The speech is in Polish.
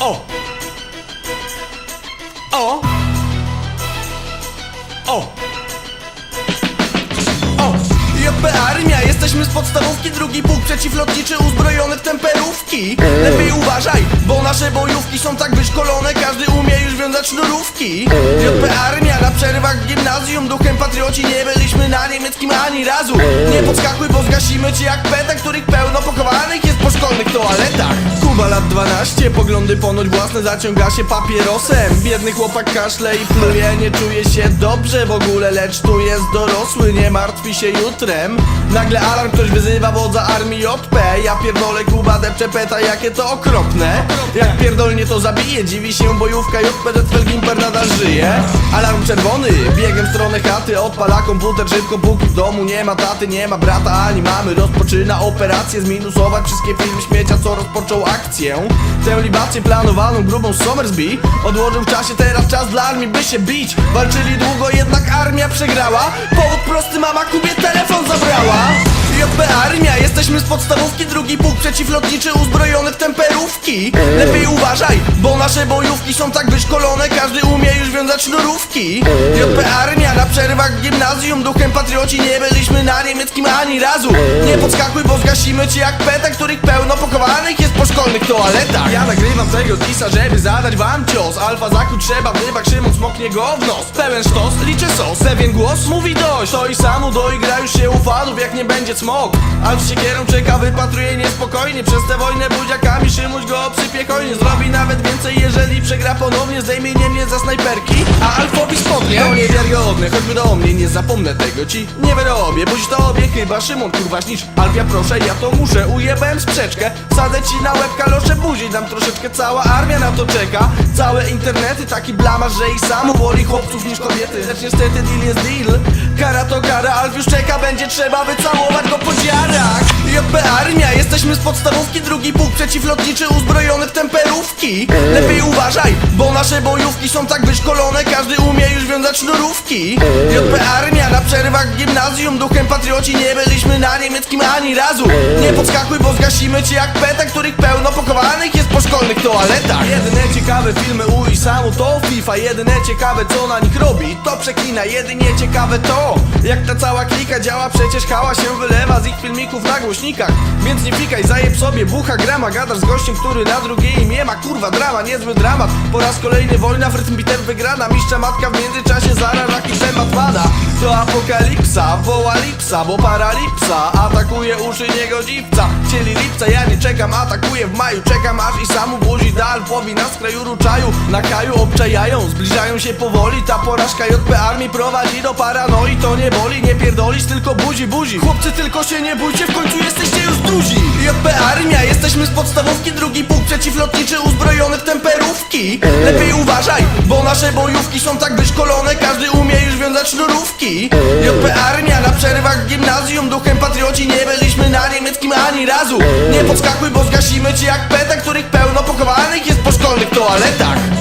Oh. Oh. Oh. Jesteśmy z podstawówki, drugi pułk przeciwlotniczy uzbrojony w temperówki. Lepiej uważaj, bo nasze bojówki są tak wyszkolone, każdy umie już wiązać sznurówki. JP Armia, na przerwach gimnazjum, duchem patrioci nie byliśmy na niemieckim ani razu. Nie podskakuj, bo zgasimy cię jak peta, których pełno pochowanych jest po szkolnych toaletach. Kuba lat 12, poglądy ponoć własne, zaciąga się papierosem. Biedny chłopak kaszle i pluje, nie czuje się dobrze w ogóle Lecz tu jest dorosły, nie martwi się jutrem. Nagle alarm, ktoś wyzywa wodza armii JP Ja pierdolę Kuba depcze peta, jakie to okropne. Jak pierdolnie to zabije, dziwi się bojówka JP, że Felgimper nadal żyje. Alarm czerwony, biegiem w stronę chaty. Odpala komputer szybko, póki w domu nie ma taty, nie ma brata ani mamy. Rozpoczyna operację, zminusować wszystkie filmy śmiecia, co rozpoczął akcję. Tę libację planowaną grubą Somersby Odłożył w czasie, teraz czas dla armii, by się bić. Walczyli długo, jednak armia przegrała. Powód prosty, mama Kubie telefon zabrała JP Armia, jesteśmy z podstawówki, drugi pułk przeciwlotniczy uzbrojony w temperówki. Lepiej uważaj, bo nasze bojówki są tak wyszkolone, każdy umie już wiązać sznurówki. JP Armia, na przerwach gimnazjum, duchem patrioci nie byliśmy na niemieckim ani razu. Nie podskakuj, bo zgasimy cię jak peta, których pełno szkolnych toaletach. Ja nagrywam tego disa, żeby zadać wam cios. Alfa zakuć trzeba, wybak Szymon smoknie go w nos Pełen sztos, liczę sos, pewien głos. Mówi dość To i samu doigra już się ufanów, jak nie będzie smok. Alf z siekierą czeka, wypatruje niespokojnie. Przez tę wojnę buziakami Szymuś go przypie hojnie. Zrobi nawet więcej, jeżeli przegra ponownie. Zdejmie mnie za snajperki, a Alfowi spodnie. To niewiarygodne, choćby do mnie, nie zapomnę tego ci. Nie wyrobię, buź tobie chyba Szymon kurwa śnicz Alfia proszę, ja to muszę, ujebałem sprzeczkę. Sadzę ci na łeb kalosze buzi, dam troszeczkę Cała armia na to czeka. Całe internety, taki blamasz, że i sam woli chłopców niż kobiety. Lecz niestety deal jest deal Kara to kara, Alf już czeka, będzie trzeba wycałować go po dziarach JP Armia, jesteśmy z podstawówki, drugi pułk przeciwlotniczy uzbrojony w temperówki. Lepiej uważaj, bo nasze bojówki są tak wyszkolone, każdy umie już wiązać sznurówki. JP Armia, na przerwach w gimnazjum, duchem patrioci nie byliśmy na niemieckim ani razu. Nie podskakuj, bo zgasimy cię jak peta, których pełno pochowanych jest po szkolnych toaletach. Jedyne ciekawe filmy u i samu to FIFA. Jedyne ciekawe co na nich robi, to przeklina Jedynie ciekawe to, jak ta cała klika działa. Przecież hała się wylewa z ich filmików na głośnikach. Więc nie pikaj, zajeb sobie bucha grama. Gadasz z gościem, który na drugie imię ma Kurwa drama, niezły dramat. Po raz kolejny wojna w rytm bitew wygrana. Mistrza matka w międzyczasie zaraz jaki temat pada. To apokalipsa, woła lipsa Bo paralipsa. Atakuje uszy niegodziwca Chcieli lipca, ja nie czekam, atakuję w maju Czekam aż i samu buzi dal Powi na skraju ruczaju, na kaju obczajają Zbliżają się powoli, ta porażka JP armii prowadzi do paranoi To nie boli, nie pierdolisz, tylko buzi, buzi. Chłopcy tylko się nie bójcie, w końcu jesteście już duzi. JP armia, jesteśmy z podstawówki Drugi pułk przeciwlotniczy uzbrojony w temperówki. Lepiej uważaj, bo nasze bojówki są tak wyszkolone Każdy umie już wiązać sznurówki. JP armia, na przerwach gimnazjum Duchem patrioci nie byliśmy na niemieckim ani razu. Nie podskakuj, bo zgasimy cię jak peta, których pełno pochowanych jest po szkolnych toaletach